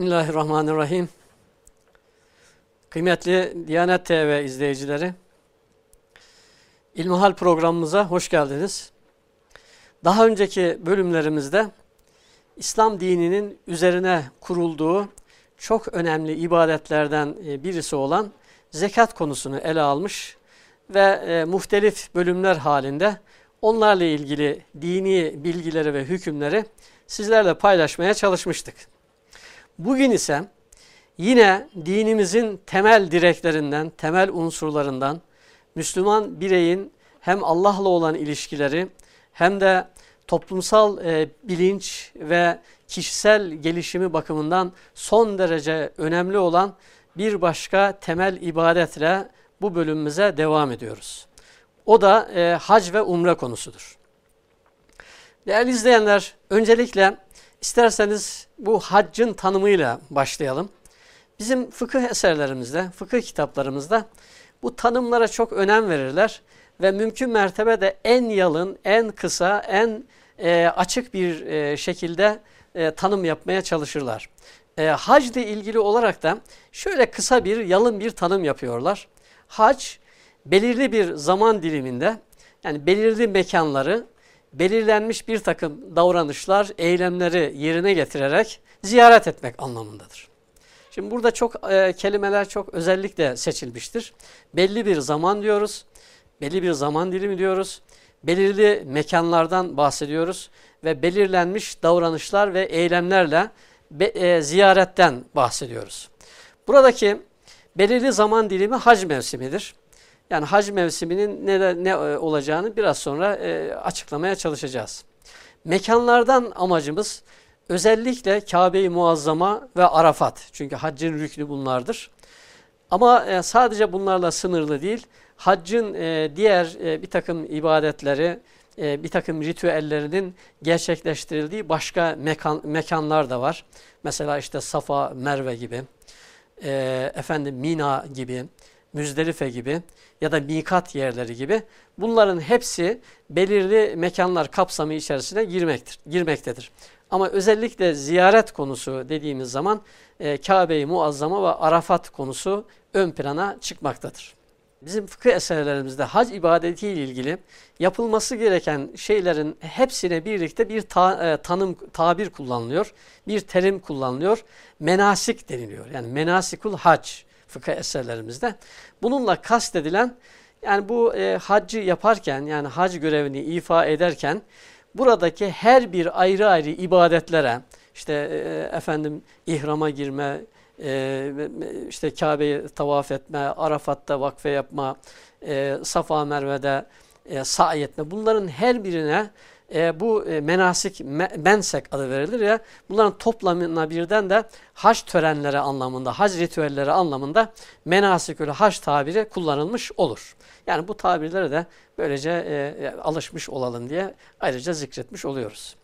Bismillahirrahmanirrahim. Kıymetli Diyanet TV izleyicileri, İlmihal programımıza hoş geldiniz. Daha önceki bölümlerimizde İslam dininin üzerine kurulduğu çok önemli ibadetlerden e, birisi olan zekat konusunu ele almış ve e, muhtelif bölümler halinde onlarla ilgili dini bilgileri ve hükümleri sizlerle paylaşmaya çalışmıştık. Bugün ise yine dinimizin temel direklerinden, temel unsurlarından Müslüman bireyin hem Allah'la olan ilişkileri hem de toplumsal e, bilinç ve kişisel gelişimi bakımından son derece önemli olan bir başka temel ibadetle bu bölümümüze devam ediyoruz. O da e, hac ve umre konusudur. Değerli izleyenler, öncelikle isterseniz bu haccın tanımıyla başlayalım. Bizim fıkıh eserlerimizde, fıkıh kitaplarımızda bu tanımlara çok önem verirler ve mümkün mertebe de en yalın, en kısa, en e, açık bir e, şekilde e, tanım yapmaya çalışırlar. E, hac ile ilgili olarak da şöyle kısa bir, yalın bir tanım yapıyorlar. Hac, belirli bir zaman diliminde, yani belirli mekanları, belirlenmiş bir takım davranışlar, eylemleri yerine getirerek ziyaret etmek anlamındadır. Şimdi burada çok e, kelimeler çok özellikle seçilmiştir. Belli bir zaman diyoruz, belli bir zaman dilimi diyoruz, belirli mekanlardan bahsediyoruz ve belirlenmiş davranışlar ve eylemlerle be, e, ziyaretten bahsediyoruz. Buradaki belirli zaman dilimi hac mevsimidir. Yani hac mevsiminin ne, ne olacağını biraz sonra e, açıklamaya çalışacağız. Mekanlardan amacımız özellikle Kabe-i Muazzama ve Arafat. Çünkü haccın rüknü bunlardır. Ama e, sadece bunlarla sınırlı değil. Haccın e, diğer e, bir takım ibadetleri, e, bir takım ritüellerinin gerçekleştirildiği başka mekan, mekanlar da var. Mesela işte Safa, Merve gibi, e, efendim Mina gibi, Müzdelife gibi ya da mikat yerleri gibi bunların hepsi belirli mekanlar kapsamı içerisine girmektir, girmektedir. Ama özellikle ziyaret konusu dediğimiz zaman e, Kabe-i Muazzama ve Arafat konusu ön plana çıkmaktadır. Bizim fıkıh eserlerimizde hac ibadetiyle ilgili yapılması gereken şeylerin hepsine birlikte bir ta, e, tanım, tabir kullanılıyor, bir terim kullanılıyor. Menasik deniliyor. Yani menasikul hac fıkıh eserlerimizde. Bununla kastedilen yani bu e, haccı yaparken yani hac görevini ifa ederken buradaki her bir ayrı ayrı ibadetlere işte e, efendim ihrama girme, e, işte Kabe'yi tavaf etme, Arafat'ta vakfe yapma, e, Safa Merve'de e, sa'i etme bunların her birine e, bu e, menasik, me, mensek adı verilir ya, bunların toplamına birden de hac törenleri anlamında, hac ritüelleri anlamında menasikül hac tabiri kullanılmış olur. Yani bu tabirlere de böylece e, e, alışmış olalım diye ayrıca zikretmiş oluyoruz.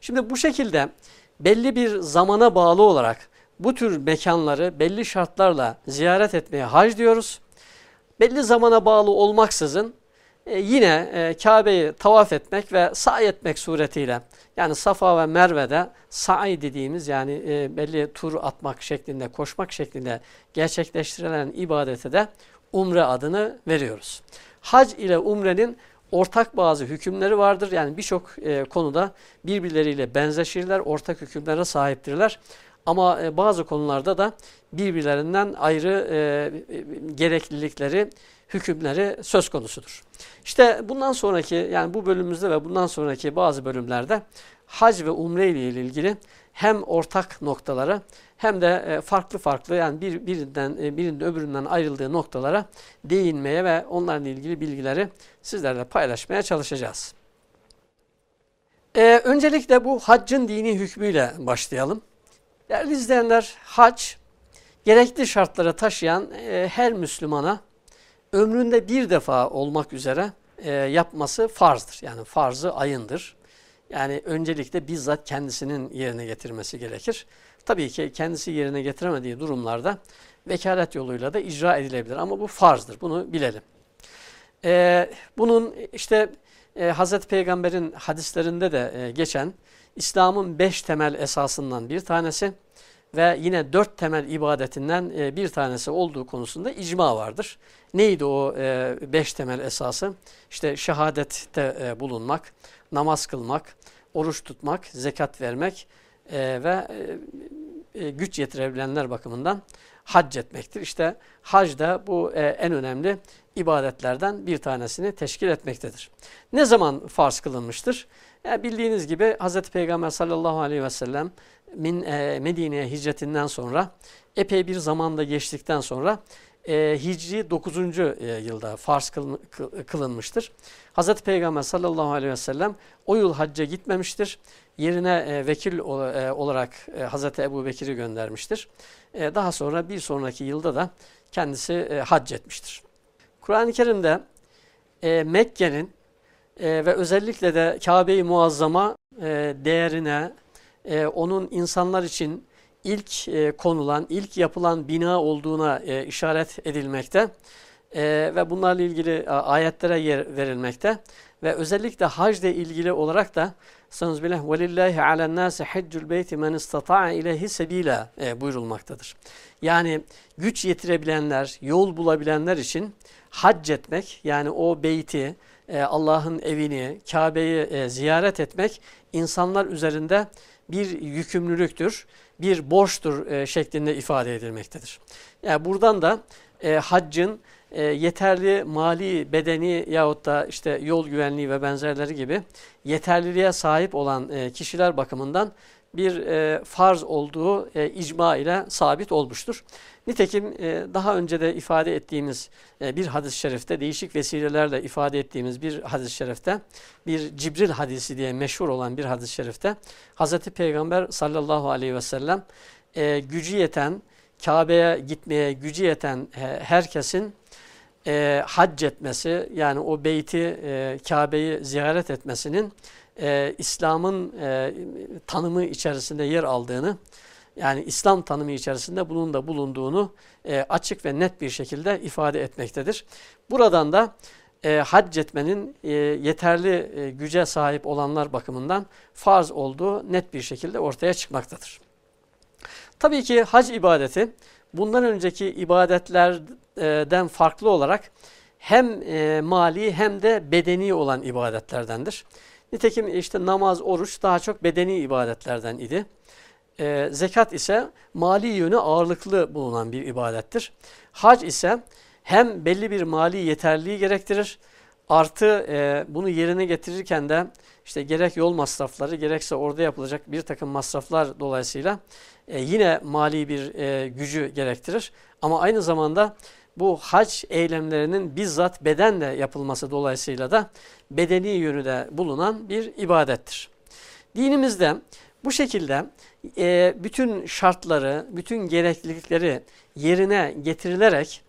Şimdi bu şekilde belli bir zamana bağlı olarak bu tür mekanları belli şartlarla ziyaret etmeye hac diyoruz. Belli zamana bağlı olmaksızın e, yine e, Kabe'yi tavaf etmek ve sa'i etmek suretiyle yani Safa ve Merve'de sa'i dediğimiz yani e, belli tur atmak şeklinde, koşmak şeklinde gerçekleştirilen ibadete de umre adını veriyoruz. Hac ile umrenin ortak bazı hükümleri vardır. Yani birçok konuda birbirleriyle benzeşirler, ortak hükümlere sahiptirler. Ama e, bazı konularda da birbirlerinden ayrı e, gereklilikleri, hükümleri söz konusudur. İşte bundan sonraki yani bu bölümümüzde ve bundan sonraki bazı bölümlerde hac ve umre ile ilgili hem ortak noktalara hem de e, farklı farklı yani bir, birinden e, birinin öbüründen ayrıldığı noktalara değinmeye ve onlarla ilgili bilgileri sizlerle paylaşmaya çalışacağız. Ee, öncelikle bu haccın dini hükmüyle başlayalım. Değerli izleyenler, hac gerekli şartları taşıyan e, her Müslümana ömründe bir defa olmak üzere e, yapması farzdır. Yani farzı ayındır. Yani öncelikle bizzat kendisinin yerine getirmesi gerekir. Tabii ki kendisi yerine getiremediği durumlarda vekalet yoluyla da icra edilebilir. Ama bu farzdır. Bunu bilelim. Ee, bunun işte e, Hazreti Peygamber'in hadislerinde de e, geçen İslam'ın beş temel esasından bir tanesi ve yine dört temel ibadetinden e, bir tanesi olduğu konusunda icma vardır. Neydi o e, beş temel esası? İşte şehadette e, bulunmak, namaz kılmak, oruç tutmak, zekat vermek ve güç yetirebilenler bakımından hac etmektir. İşte hac da bu en önemli ibadetlerden bir tanesini teşkil etmektedir. Ne zaman farz kılınmıştır? Yani bildiğiniz gibi Hz. Peygamber sallallahu aleyhi ve sellem e, Medine'ye hicretinden sonra epey bir zamanda geçtikten sonra e, Hicri 9. E, yılda farz kılın, kılınmıştır. Hz. Peygamber sallallahu aleyhi ve sellem o yıl hacca gitmemiştir. Yerine e, vekil e, olarak e, Hz. Ebu Bekir'i göndermiştir. E, daha sonra bir sonraki yılda da kendisi e, hac etmiştir. Kur'an-ı Kerim'de e, Mekke'nin e, ve özellikle de Kabe-i Muazzama e, değerine, e, onun insanlar için ilk e, konulan, ilk yapılan bina olduğuna e, işaret edilmekte e, ve bunlarla ilgili ayetlere yer verilmekte ve özellikle hac ile ilgili olarak da Sanız billah velillahi alen nasi haccul beyti men istata'a ileyhi sebila e, buyurulmaktadır. Yani güç yetirebilenler, yol bulabilenler için hac etmek yani o beyti, e, Allah'ın evini, Kabe'yi e, ziyaret etmek insanlar üzerinde bir yükümlülüktür, bir borçtur e, şeklinde ifade edilmektedir. Yani buradan da e, haccın e, yeterli mali, bedeni yahut da işte yol güvenliği ve benzerleri gibi yeterliliğe sahip olan e, kişiler bakımından bir e, farz olduğu e, icma ile sabit olmuştur. Nitekim e, daha önce de ifade ettiğimiz e, bir hadis-i şerifte, değişik vesilelerle ifade ettiğimiz bir hadis-i şerifte, bir Cibril hadisi diye meşhur olan bir hadis-i şerifte, Hz. Peygamber sallallahu aleyhi ve sellem e, gücü yeten, Kabe'ye gitmeye gücü yeten herkesin e, hac etmesi, yani o beyti, e, Kabe'yi ziyaret etmesinin e, İslam'ın e, tanımı içerisinde yer aldığını, yani İslam tanımı içerisinde bunun da bulunduğunu e, açık ve net bir şekilde ifade etmektedir. Buradan da e, hac etmenin e, yeterli e, güce sahip olanlar bakımından farz olduğu net bir şekilde ortaya çıkmaktadır. Tabii ki hac ibadeti bundan önceki ibadetlerden farklı olarak hem e, mali hem de bedeni olan ibadetlerdendir. Nitekim işte namaz, oruç daha çok bedeni ibadetlerden idi. E, zekat ise mali yönü ağırlıklı bulunan bir ibadettir. Hac ise hem belli bir mali yeterliği gerektirir, artı e, bunu yerine getirirken de işte gerek yol masrafları gerekse orada yapılacak bir takım masraflar dolayısıyla e, yine mali bir e, gücü gerektirir. Ama aynı zamanda bu hac eylemlerinin bizzat bedenle yapılması dolayısıyla da bedeni yönü de bulunan bir ibadettir. Dinimizde bu şekilde e, bütün şartları, bütün gereklilikleri yerine getirilerek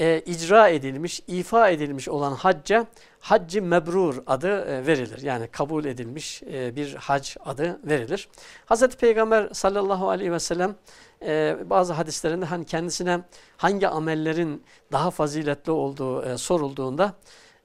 e, icra edilmiş, ifa edilmiş olan hacca haccı mebrur adı e, verilir. Yani kabul edilmiş e, bir hac adı verilir. Hz. Peygamber sallallahu aleyhi ve sellem e, bazı hadislerinde hani kendisine hangi amellerin daha faziletli olduğu e, sorulduğunda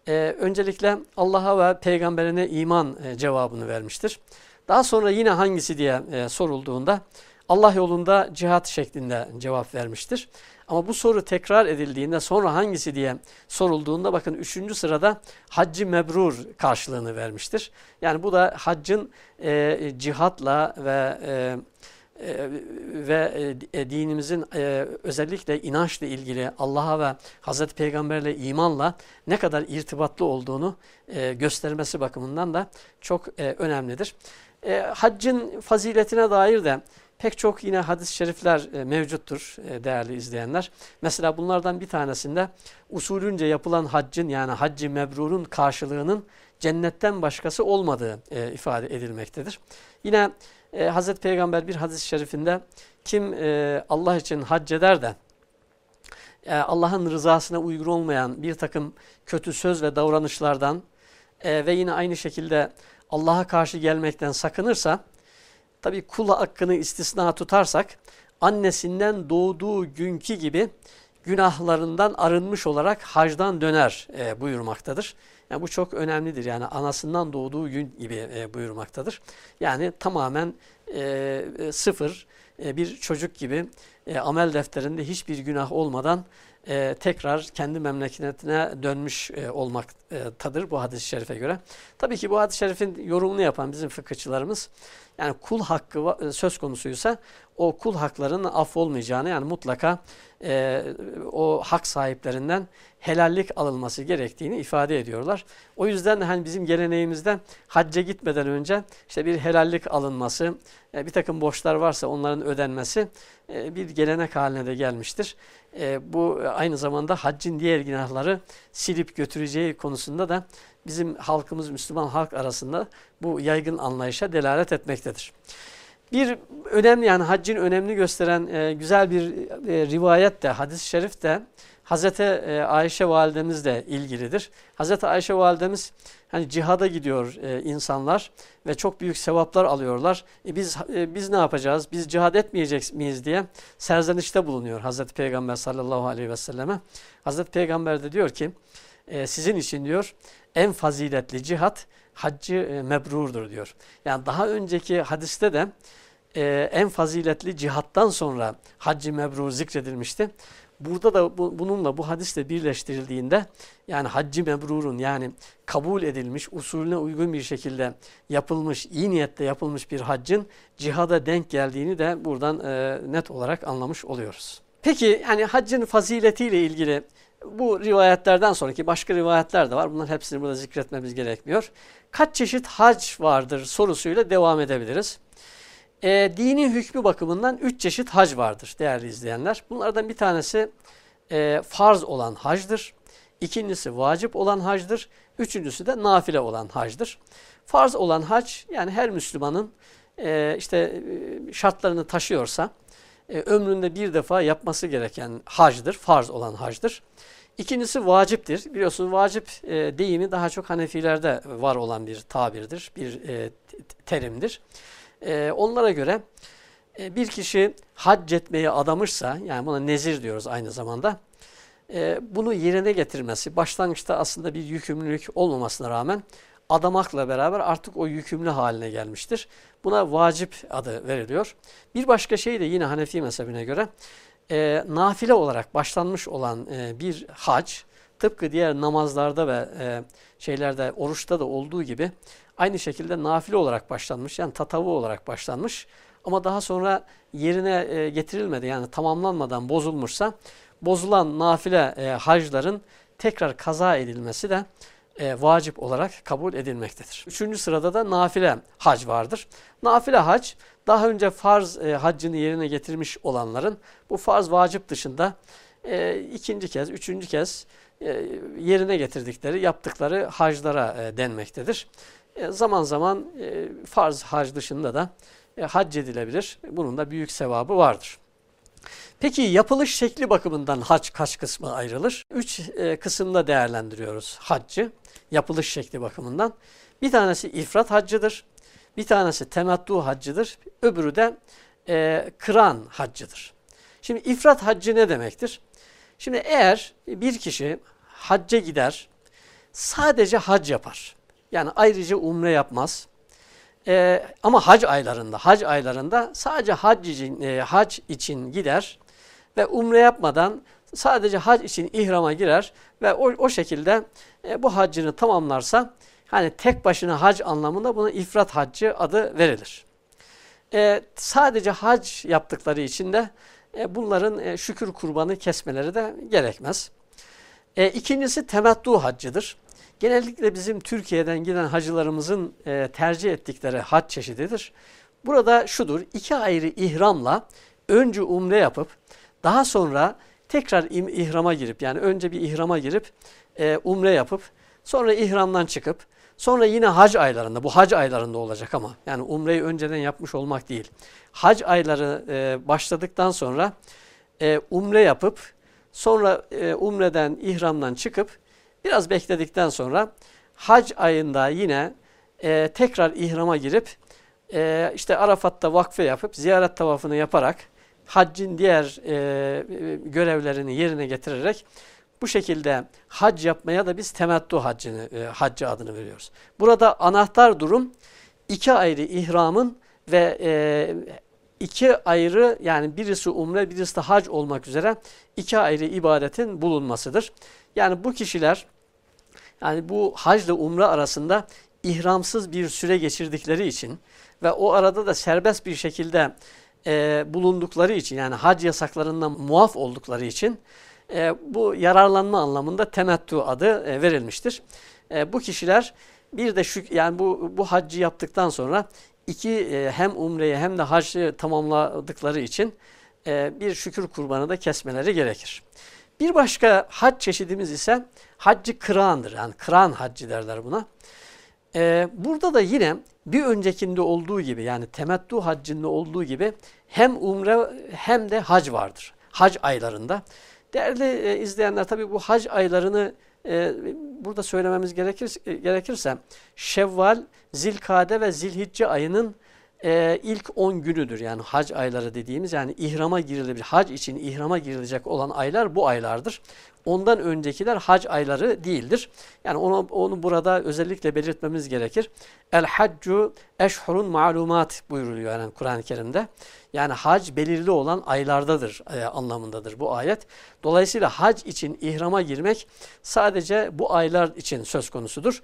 e, öncelikle Allah'a ve peygamberine iman e, cevabını vermiştir. Daha sonra yine hangisi diye e, sorulduğunda Allah yolunda cihat şeklinde cevap vermiştir. Ama bu soru tekrar edildiğinde sonra hangisi diye sorulduğunda bakın üçüncü sırada haccı mebrur karşılığını vermiştir. Yani bu da haccın e, cihatla ve e, e ve e, dinimizin e, özellikle inançla ilgili Allah'a ve Hazreti Peygamberle imanla ne kadar irtibatlı olduğunu göstermesi bakımından da çok önemlidir. Haccın faziletine dair de pek çok yine hadis-i şerifler e, mevcuttur e, değerli izleyenler. Mesela bunlardan bir tanesinde usulünce yapılan haccın yani haccı mebrurun karşılığının cennetten başkası olmadığı e, ifade edilmektedir. Yine e, Hazreti Peygamber bir hadis-i şerifinde kim e, Allah için hac eder de e, Allah'ın rızasına uygun olmayan bir takım kötü söz ve davranışlardan e, ve yine aynı şekilde Allah'a karşı gelmekten sakınırsa Tabi kul hakkını istisna tutarsak annesinden doğduğu günkü gibi günahlarından arınmış olarak hacdan döner e, buyurmaktadır. Yani bu çok önemlidir. Yani anasından doğduğu gün gibi e, buyurmaktadır. Yani tamamen e, e sıfır e, bir çocuk gibi e, amel defterinde hiçbir günah olmadan e, tekrar kendi memleketine dönmüş e, olmaktadır bu hadis-i şerife göre. Tabii ki bu hadis-i şerifin yorumunu yapan bizim fıkıhçılarımız yani kul hakkı e, söz konusuysa o kul haklarının affolmayacağını yani mutlaka e, o hak sahiplerinden helallik alınması gerektiğini ifade ediyorlar. O yüzden de hani bizim geleneğimizde hacca gitmeden önce işte bir helallik alınması, e, bir takım borçlar varsa onların ödenmesi e, bir gelenek haline de gelmiştir. E, bu aynı zamanda haccın diğer günahları silip götüreceği konusunda da bizim halkımız, Müslüman halk arasında bu yaygın anlayışa delalet etmektedir. Bir önemli yani haccın önemli gösteren güzel bir rivayet de, hadis-i şerif de Hazreti e, Ayşe validemizle ilgilidir. Hazreti Ayşe validemiz hani cihada gidiyor e, insanlar ve çok büyük sevaplar alıyorlar. E, biz e, biz ne yapacağız? Biz cihad etmeyecek miyiz diye serzenişte bulunuyor Hazreti Peygamber sallallahu aleyhi ve selleme. Hazreti Peygamber de diyor ki sizin için diyor en faziletli cihat haccı e, mebrurdur diyor. Yani daha önceki hadiste de en faziletli cihattan sonra haccı mebrur zikredilmişti. Burada da bu, bununla bu hadisle birleştirildiğinde yani haccı mebrurun yani kabul edilmiş, usulüne uygun bir şekilde yapılmış, iyi niyette yapılmış bir haccın cihada denk geldiğini de buradan e, net olarak anlamış oluyoruz. Peki yani haccın faziletiyle ilgili bu rivayetlerden sonraki başka rivayetler de var. Bunların hepsini burada zikretmemiz gerekmiyor. Kaç çeşit hac vardır sorusuyla devam edebiliriz. E, dini hükmü bakımından üç çeşit hac vardır değerli izleyenler. Bunlardan bir tanesi e, farz olan hacdır. İkincisi vacip olan hacdır. Üçüncüsü de nafile olan hacdır. Farz olan hac yani her Müslümanın e, işte e, şartlarını taşıyorsa e, ömründe bir defa yapması gereken hacdır. Farz olan hacdır. İkincisi vaciptir. Biliyorsunuz vacip e, deyimi daha çok Hanefilerde var olan bir tabirdir, bir e, terimdir. E, onlara göre e, bir kişi hac etmeye adamışsa, yani buna nezir diyoruz aynı zamanda, e, bunu yerine getirmesi, başlangıçta aslında bir yükümlülük olmamasına rağmen adamakla beraber artık o yükümlü haline gelmiştir. Buna vacip adı veriliyor. Bir başka şey de yine Hanefi mezhebine göre e, nafile olarak başlanmış olan e, bir hac, tıpkı diğer namazlarda ve e, şeylerde, oruçta da olduğu gibi aynı şekilde nafile olarak başlanmış, yani tatavu olarak başlanmış ama daha sonra yerine e, getirilmedi, yani tamamlanmadan bozulmuşsa, bozulan nafile e, hacların tekrar kaza edilmesi de e, vacip olarak kabul edilmektedir. Üçüncü sırada da nafile hac vardır. Nafile hac daha önce farz e, haccını yerine getirmiş olanların bu farz vacip dışında e, ikinci kez, üçüncü kez yerine getirdikleri, yaptıkları haclara denmektedir. E, zaman zaman e, farz hac dışında da e, hac edilebilir. Bunun da büyük sevabı vardır. Peki yapılış şekli bakımından hac kaç kısmı ayrılır? Üç kısımda değerlendiriyoruz haccı yapılış şekli bakımından. Bir tanesi ifrat haccıdır. Bir tanesi temattu haccıdır. Öbürü de e, kıran haccıdır. Şimdi ifrat haccı ne demektir? Şimdi eğer bir kişi hacca gider, sadece hac yapar. Yani ayrıca umre yapmaz. E, ama hac aylarında, hac aylarında sadece hac için, e, hac için gider ve umre yapmadan sadece hac için ihrama girer ve o, o şekilde e, bu haccını tamamlarsa hani tek başına hac anlamında buna ifrat haccı adı verilir. E, sadece hac yaptıkları için de e, bunların e, şükür kurbanı kesmeleri de gerekmez. E, ikincisi temattu haccıdır. Genellikle bizim Türkiye'den giden hacılarımızın e, tercih ettikleri hac çeşididir. Burada şudur, iki ayrı ihramla önce umre yapıp daha sonra tekrar ihrama girip yani önce bir ihrama girip e, umre yapıp sonra ihramdan çıkıp sonra yine hac aylarında bu hac aylarında olacak ama yani umreyi önceden yapmış olmak değil. Hac ayları e, başladıktan sonra e, umre yapıp sonra e, umreden ihramdan çıkıp biraz bekledikten sonra hac ayında yine e, tekrar ihrama girip e, işte Arafat'ta vakfe yapıp ziyaret tavafını yaparak haccın diğer e, görevlerini yerine getirerek bu şekilde hac yapmaya da biz temettu haccını, e, haccı adını veriyoruz. Burada anahtar durum iki ayrı ihramın ve e, iki ayrı yani birisi umre birisi de hac olmak üzere iki ayrı ibadetin bulunmasıdır. Yani bu kişiler yani bu hac ile umre arasında ihramsız bir süre geçirdikleri için ve o arada da serbest bir şekilde e, bulundukları için yani hac yasaklarından muaf oldukları için e, bu yararlanma anlamında temettu adı e, verilmiştir. E, bu kişiler bir de şu yani bu bu haccı yaptıktan sonra iki e, hem umreyi hem de haccı tamamladıkları için e, bir şükür kurbanı da kesmeleri gerekir. Bir başka hac çeşidimiz ise haccı kırandır. Yani kıran haccı derler buna. Ee, burada da yine bir öncekinde olduğu gibi yani temettu haccında olduğu gibi hem umre hem de hac vardır. Hac aylarında. Değerli e, izleyenler tabi bu hac aylarını e, burada söylememiz gerekir, e, gerekirse Şevval, Zilkade ve Zilhicce ayının e, ilk 10 günüdür. Yani hac ayları dediğimiz yani ihrama girilebilir. Hac için ihrama girilecek olan aylar bu aylardır. Ondan öncekiler hac ayları değildir. Yani onu, onu burada özellikle belirtmemiz gerekir. El haccu eşhurun malumat buyuruluyor yani Kur'an-ı Kerim'de. Yani hac belirli olan aylardadır e, anlamındadır bu ayet. Dolayısıyla hac için ihrama girmek sadece bu aylar için söz konusudur.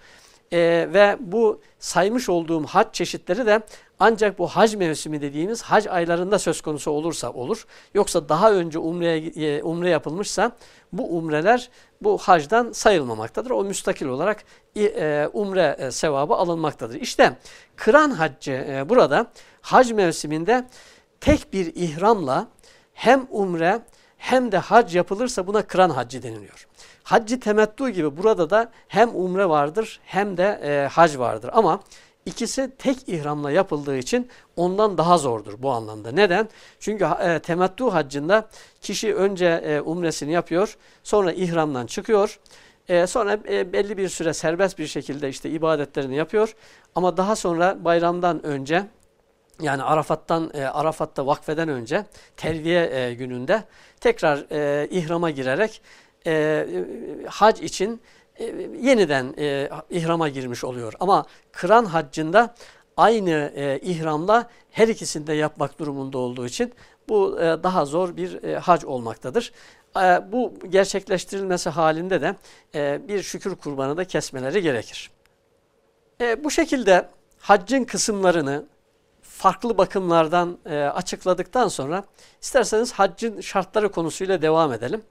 E, ve bu saymış olduğum hac çeşitleri de ancak bu hac mevsimi dediğimiz hac aylarında söz konusu olursa olur. Yoksa daha önce umre, e, umre yapılmışsa bu umreler bu hacdan sayılmamaktadır. O müstakil olarak e, umre e, sevabı alınmaktadır. İşte kıran haccı burada hac mevsiminde tek bir ihramla hem umre hem de hac yapılırsa buna kıran haccı deniliyor. Haccı temettu gibi burada da hem umre vardır hem de e, hac vardır. Ama ikisi tek ihramla yapıldığı için ondan daha zordur bu anlamda. Neden? Çünkü e, temettu haccında kişi önce e, umresini yapıyor, sonra ihramdan çıkıyor. E, sonra e, belli bir süre serbest bir şekilde işte ibadetlerini yapıyor. Ama daha sonra bayramdan önce yani Arafat'tan Arafat'ta vakfeden önce terviye gününde tekrar ihrama girerek hac için e, yeniden e, ihrama girmiş oluyor. Ama kıran haccında aynı e, ihramla her ikisini de yapmak durumunda olduğu için bu e, daha zor bir e, hac olmaktadır. E, bu gerçekleştirilmesi halinde de e, bir şükür kurbanı da kesmeleri gerekir. E, bu şekilde haccın kısımlarını farklı bakımlardan e, açıkladıktan sonra isterseniz haccın şartları konusuyla devam edelim.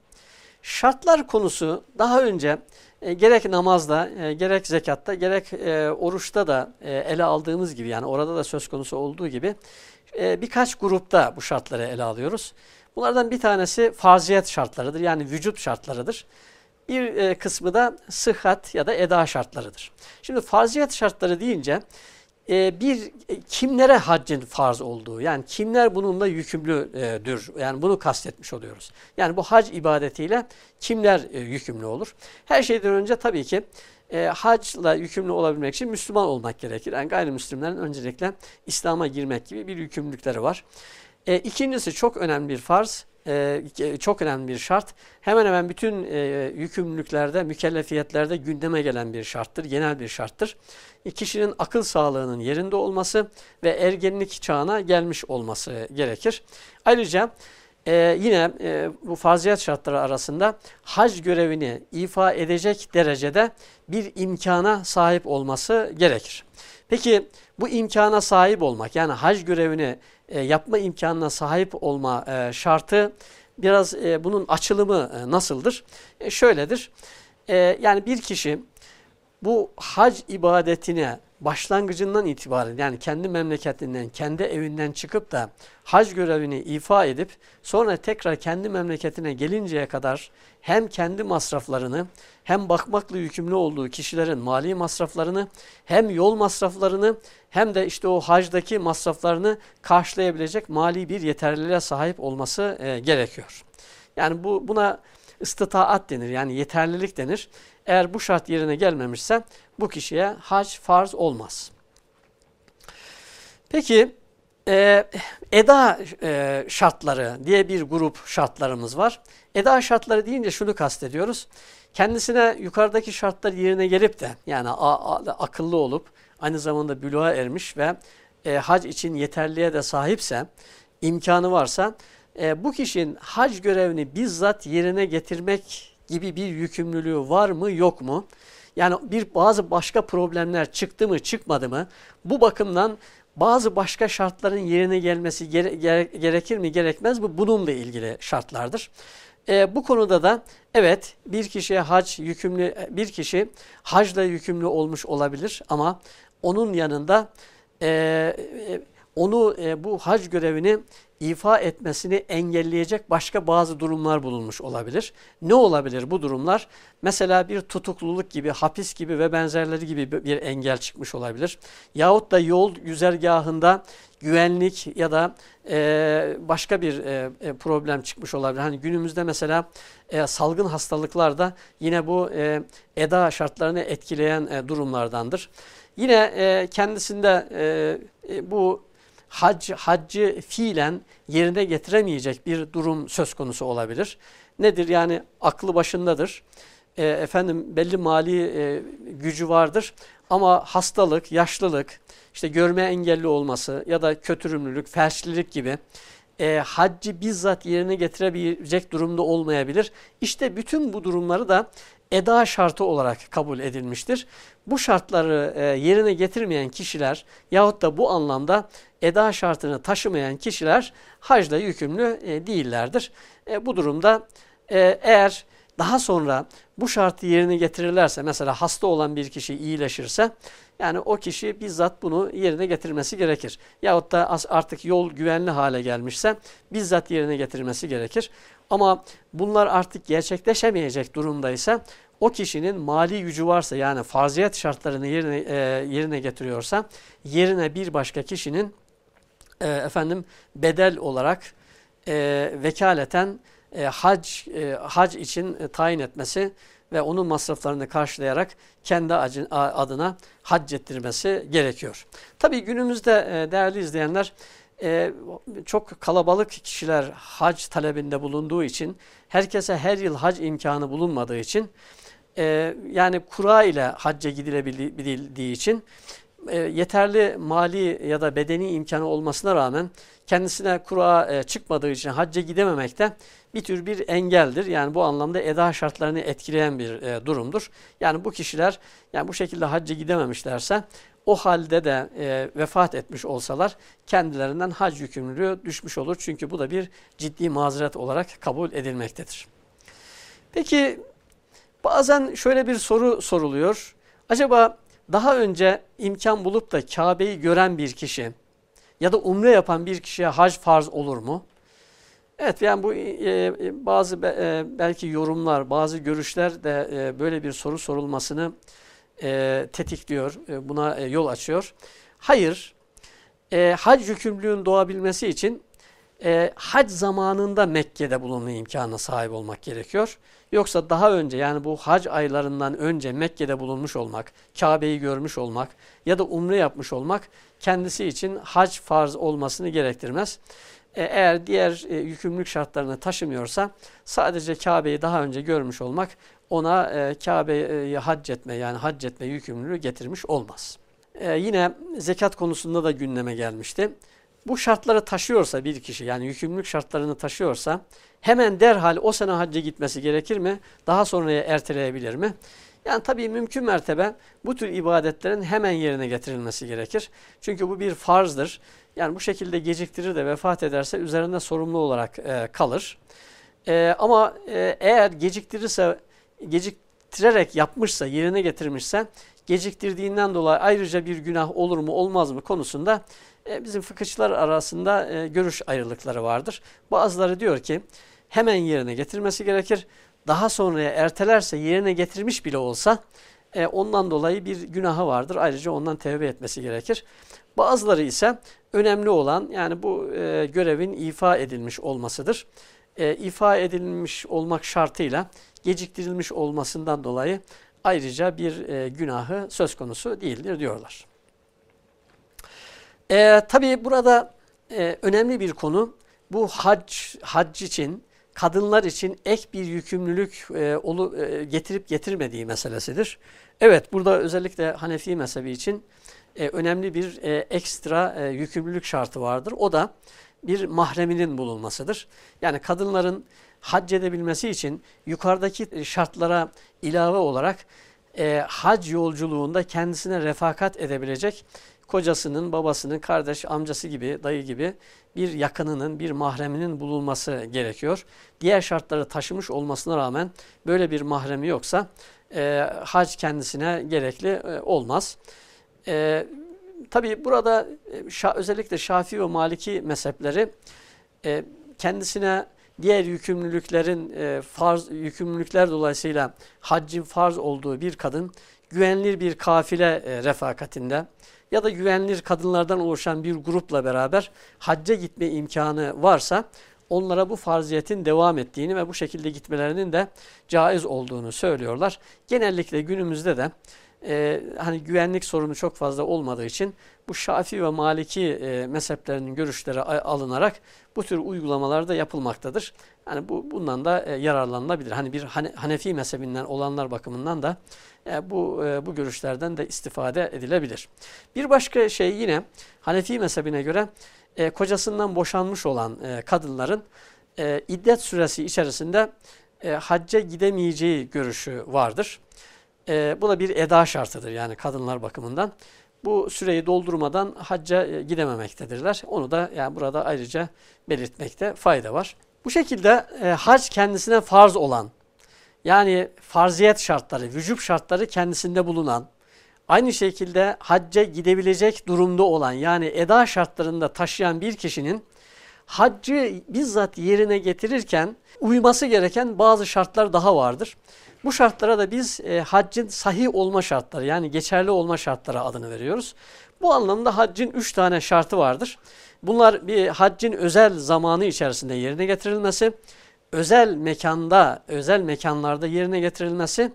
Şartlar konusu daha önce e, gerek namazda, e, gerek zekatta, gerek e, oruçta da ele aldığımız gibi yani orada da söz konusu olduğu gibi birkaç grupta bu şartları ele alıyoruz. Bunlardan bir tanesi farziyet şartlarıdır yani vücut şartlarıdır. Bir kısmı da sıhhat ya da eda şartlarıdır. Şimdi farziyet şartları deyince e, bir e, kimlere haccın farz olduğu yani kimler bununla yükümlüdür yani bunu kastetmiş oluyoruz. Yani bu hac ibadetiyle kimler e, yükümlü olur? Her şeyden önce tabii ki e, hacla yükümlü olabilmek için Müslüman olmak gerekir. Yani gayrimüslimlerin öncelikle İslam'a girmek gibi bir yükümlülükleri var. E, ikincisi çok önemli bir farz e, çok önemli bir şart. Hemen hemen bütün e, yükümlülüklerde, mükellefiyetlerde gündeme gelen bir şarttır, genel bir şarttır. E, kişinin akıl sağlığının yerinde olması ve ergenlik çağına gelmiş olması gerekir. Ayrıca yine e, bu farziyet şartları arasında hac görevini ifa edecek derecede bir imkana sahip olması gerekir. Peki bu imkana sahip olmak yani hac görevini e, yapma imkanına sahip olma e, şartı biraz e, bunun açılımı e, nasıldır? E, şöyledir. E, yani bir kişi bu hac ibadetine başlangıcından itibaren yani kendi memleketinden, kendi evinden çıkıp da hac görevini ifa edip sonra tekrar kendi memleketine gelinceye kadar hem kendi masraflarını hem bakmakla yükümlü olduğu kişilerin mali masraflarını hem yol masraflarını hem de işte o hacdaki masraflarını karşılayabilecek mali bir yeterliliğe sahip olması e, gerekiyor. Yani bu buna istitaat denir yani yeterlilik denir. Eğer bu şart yerine gelmemişse bu kişiye hac farz olmaz. Peki e, eda e, şartları diye bir grup şartlarımız var. Eda şartları deyince şunu kastediyoruz. Kendisine yukarıdaki şartlar yerine gelip de yani akıllı olup aynı zamanda büluğa ermiş ve e, hac için yeterliğe de sahipse imkanı varsa e, bu kişinin hac görevini bizzat yerine getirmek gibi bir yükümlülüğü var mı yok mu? Yani bir bazı başka problemler çıktı mı çıkmadı mı? Bu bakımdan bazı başka şartların yerine gelmesi gere, gere, gerekir mi gerekmez mi? Bununla ilgili şartlardır. E, bu konuda da evet bir kişiye hac yükümlü bir kişi hacla yükümlü olmuş olabilir ama onun yanında e, e, onu e, bu hac görevini ifa etmesini engelleyecek başka bazı durumlar bulunmuş olabilir. Ne olabilir bu durumlar? Mesela bir tutukluluk gibi, hapis gibi ve benzerleri gibi bir engel çıkmış olabilir. Yahut da yol güzergahında güvenlik ya da e, başka bir e, e, problem çıkmış olabilir. Hani günümüzde mesela e, salgın hastalıklar da yine bu e, eda şartlarını etkileyen e, durumlardandır. Yine e, kendisinde e, e, bu hac, haccı fiilen yerine getiremeyecek bir durum söz konusu olabilir. Nedir? Yani aklı başındadır. E, efendim belli mali e, gücü vardır ama hastalık, yaşlılık, işte görme engelli olması ya da kötürümlülük, felçlilik gibi e, haccı bizzat yerine getirebilecek durumda olmayabilir. İşte bütün bu durumları da eda şartı olarak kabul edilmiştir. Bu şartları e, yerine getirmeyen kişiler yahut da bu anlamda eda şartını taşımayan kişiler hacla yükümlü e, değillerdir. E, bu durumda e, eğer daha sonra bu şartı yerine getirirlerse mesela hasta olan bir kişi iyileşirse yani o kişi bizzat bunu yerine getirmesi gerekir. Yahut da artık yol güvenli hale gelmişse bizzat yerine getirmesi gerekir. Ama bunlar artık gerçekleşemeyecek durumdaysa o kişinin mali gücü varsa yani farziyet şartlarını yerine, e, yerine getiriyorsa yerine bir başka kişinin e, efendim bedel olarak e, vekaleten e, hac e, hac için e, tayin etmesi ve onun masraflarını karşılayarak kendi adına hac ettirmesi gerekiyor. Tabii günümüzde e, değerli izleyenler e, çok kalabalık kişiler hac talebinde bulunduğu için herkese her yıl hac imkanı bulunmadığı için e, yani kura ile hacca gidilebildiği için e, yeterli mali ya da bedeni imkanı olmasına rağmen kendisine kura e, çıkmadığı için hacca gidememekte bir tür bir engeldir. Yani bu anlamda eda şartlarını etkileyen bir e, durumdur. Yani bu kişiler yani bu şekilde hacca gidememişlerse o halde de e, vefat etmiş olsalar kendilerinden hac yükümlülüğü düşmüş olur. Çünkü bu da bir ciddi mazeret olarak kabul edilmektedir. Peki bazen şöyle bir soru soruluyor. Acaba daha önce imkan bulup da Kabe'yi gören bir kişi ya da umre yapan bir kişiye hac farz olur mu? Evet yani bu e, e bazı e, belki yorumlar, bazı görüşler de e, böyle bir soru sorulmasını e, tetikliyor, e, buna e, yol açıyor. Hayır, e, hac yükümlülüğün doğabilmesi için e, hac zamanında Mekke'de bulunma imkanına sahip olmak gerekiyor. Yoksa daha önce yani bu hac aylarından önce Mekke'de bulunmuş olmak, Kabe'yi görmüş olmak ya da umre yapmış olmak kendisi için hac farz olmasını gerektirmez. E, eğer diğer e, yükümlülük şartlarını taşımıyorsa sadece Kabe'yi daha önce görmüş olmak ona e, Kabe'yi hac etme yani hac etme yükümlülüğü getirmiş olmaz. E, yine zekat konusunda da gündeme gelmişti. Bu şartları taşıyorsa bir kişi yani yükümlülük şartlarını taşıyorsa hemen derhal o sene hacca gitmesi gerekir mi? Daha sonraya erteleyebilir mi? Yani tabii mümkün mertebe bu tür ibadetlerin hemen yerine getirilmesi gerekir. Çünkü bu bir farzdır. Yani bu şekilde geciktirir de vefat ederse üzerinde sorumlu olarak e, kalır. E, ama e, eğer geciktirirse, geciktirerek yapmışsa, yerine getirmişse, geciktirdiğinden dolayı ayrıca bir günah olur mu olmaz mı konusunda bizim fıkıhçılar arasında e, görüş ayrılıkları vardır. Bazıları diyor ki hemen yerine getirmesi gerekir. Daha sonraya ertelerse yerine getirmiş bile olsa e, ondan dolayı bir günahı vardır. Ayrıca ondan tevbe etmesi gerekir. Bazıları ise önemli olan yani bu e, görevin ifa edilmiş olmasıdır. E, ifa edilmiş olmak şartıyla geciktirilmiş olmasından dolayı ayrıca bir e, günahı söz konusu değildir diyorlar. E, tabii burada e, önemli bir konu bu hac, hac için kadınlar için ek bir yükümlülük e, olu, e, getirip getirmediği meselesidir. Evet burada özellikle Hanefi mezhebi için e, önemli bir e, ekstra e, yükümlülük şartı vardır. O da bir mahreminin bulunmasıdır. Yani kadınların hac edebilmesi için yukarıdaki şartlara ilave olarak e, hac yolculuğunda kendisine refakat edebilecek kocasının, babasının, kardeş, amcası gibi, dayı gibi bir yakınının, bir mahreminin bulunması gerekiyor. Diğer şartları taşımış olmasına rağmen böyle bir mahremi yoksa e, hac kendisine gerekli e, olmaz. E, Tabi burada e, şa, özellikle Şafii ve Maliki mezhepleri e, kendisine diğer yükümlülüklerin e, farz yükümlülükler dolayısıyla haccın farz olduğu bir kadın güvenilir bir kafile e, refakatinde ya da güvenilir kadınlardan oluşan bir grupla beraber hacca gitme imkanı varsa onlara bu farziyetin devam ettiğini ve bu şekilde gitmelerinin de caiz olduğunu söylüyorlar. Genellikle günümüzde de e, hani güvenlik sorunu çok fazla olmadığı için bu Şafi ve Maliki e, mezheplerinin görüşleri alınarak bu tür uygulamalar da yapılmaktadır. Yani bu bundan da e, yararlanılabilir. Hani bir Hanefi mezhebinden olanlar bakımından da e, bu e, bu görüşlerden de istifade edilebilir. Bir başka şey yine Hanefi mezhebine göre e, kocasından boşanmış olan e, kadınların e, iddet süresi içerisinde e, hacca gidemeyeceği görüşü vardır. E, bu da bir eda şartıdır yani kadınlar bakımından. Bu süreyi doldurmadan hacca e, gidememektedirler. Onu da yani burada ayrıca belirtmekte fayda var. Bu şekilde e, hac kendisine farz olan yani farziyet şartları, vücub şartları kendisinde bulunan, aynı şekilde hacca gidebilecek durumda olan yani eda şartlarında taşıyan bir kişinin haccı bizzat yerine getirirken uyması gereken bazı şartlar daha vardır. Bu şartlara da biz e, haccın sahih olma şartları yani geçerli olma şartları adını veriyoruz. Bu anlamda haccın üç tane şartı vardır. Bunlar bir haccın özel zamanı içerisinde yerine getirilmesi, özel mekanda, özel mekanlarda yerine getirilmesi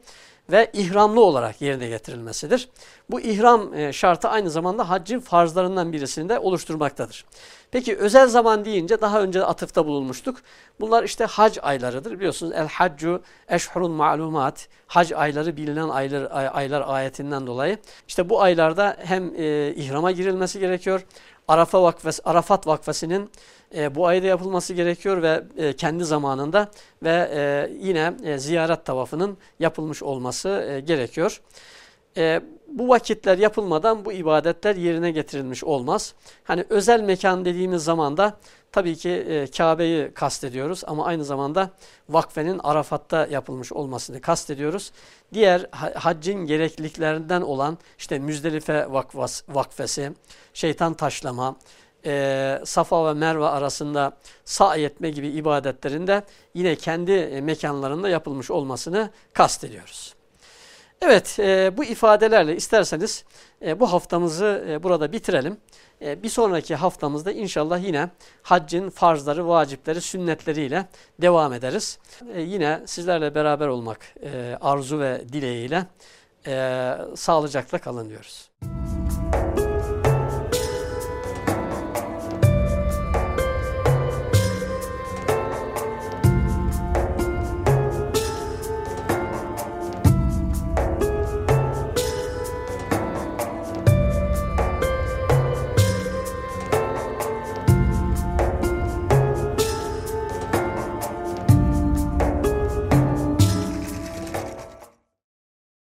ve ihramlı olarak yerine getirilmesidir. Bu ihram e, şartı aynı zamanda haccın farzlarından birisini de oluşturmaktadır. Peki özel zaman deyince daha önce atıfta bulunmuştuk. Bunlar işte hac aylarıdır. Biliyorsunuz el haccu eşhurun ma'lumat. Hac ayları bilinen aylar, aylar ayetinden dolayı. İşte bu aylarda hem e, ihrama girilmesi gerekiyor. Arafa vakfesi, Arafat vakfesinin e, bu ayda yapılması gerekiyor ve e, kendi zamanında ve e, yine e, ziyaret tavafının yapılmış olması e, gerekiyor. E, bu vakitler yapılmadan bu ibadetler yerine getirilmiş olmaz. Hani özel mekan dediğimiz zaman da tabii ki e, Kabe'yi kastediyoruz ama aynı zamanda vakfenin Arafat'ta yapılmış olmasını kastediyoruz. Diğer haccın gerekliliklerinden olan işte Müzdelife vakfas, vakfesi, şeytan taşlama, e, Safa ve Merve arasında sa'i etme gibi ibadetlerinde yine kendi e, mekanlarında yapılmış olmasını kastediyoruz. Evet e, bu ifadelerle isterseniz e, bu haftamızı e, burada bitirelim. E, bir sonraki haftamızda inşallah yine haccın farzları, vacipleri, sünnetleriyle devam ederiz. E, yine sizlerle beraber olmak e, arzu ve dileğiyle e, sağlıcakla kalın diyoruz.